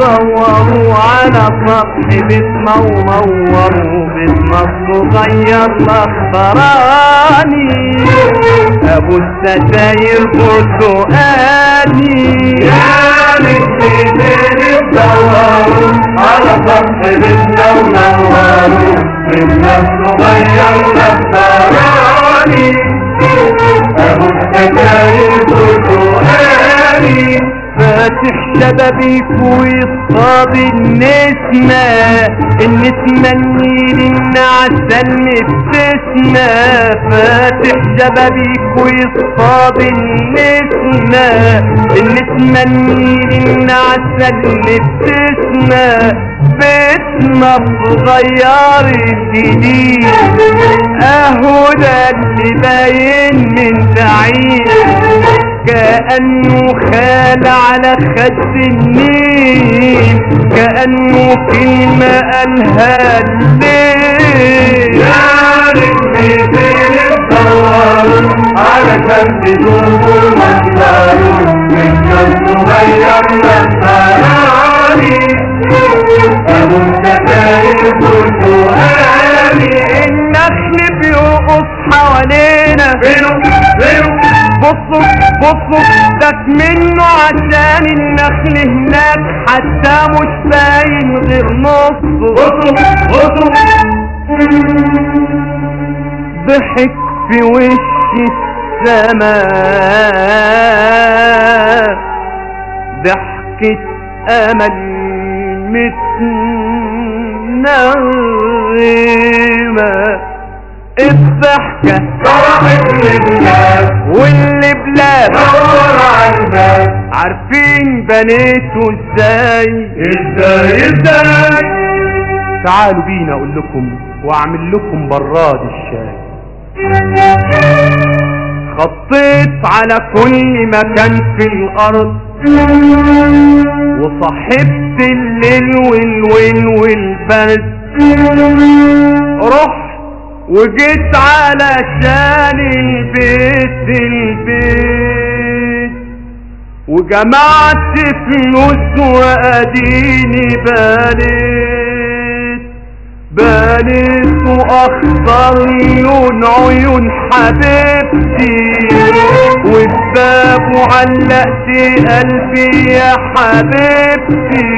تصوروا على سطح بيتنا ونوروا بيتنا الصغير الاخضراني أبو الستاير برتقاني بيتنا الصغير الاخضراني ابو الستاير برتقاني فاتح شبابيك ويصطاد النسمة النسمة النيل النعسة المبتسمة فاتح شبابيك ويصطاد النسمة النسمة النيل النعسة المبتسمة بيتنا الصغير الجديد اهو ده اللي باين من بعيد. كأنه خال على خد النيل كأنه كلمة قالها الليل يا نجمتين تصوروا على شمس ذوق منظروا من الصغير للصراني ابو الستاير برتقاني النخل بيرقص حوالينا. فينو بصوا بصوا منه عشان النخل هناك حتى مش باين غير نصه. بصوا بصوا ضحك في وش السماء. ضحكة أمل متنغمة الضحكة. فرحت للناس واللي بلاد. دور على الباب عارفين بنيته إزاي؟ إزاي؟ إزاي؟ تعالوا بينا أقول لكم وأعمل لكم براد الشاي. خطيت على كل مكان في الأرض. وصحبت الليل والويل والبرد. رحت وجيت علشان البيت البيت. وجمعت فلوس واديني بنيت. بنيت وأخضر لون عيون حبيبتي. والباب وعلقت قلبي يا حبيبتي.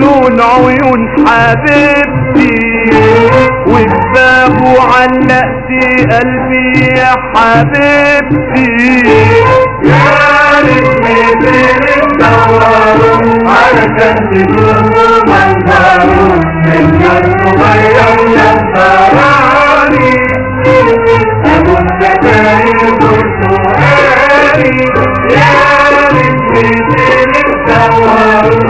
لون عيون حبيبتي والباب وعلقت قلبي يا حبيبتي. يا نجمتين تصوروا على شمس ذوق منظروا من الصغير للصراني ابو الستاير برتقاني يا نجمتين تصوروا على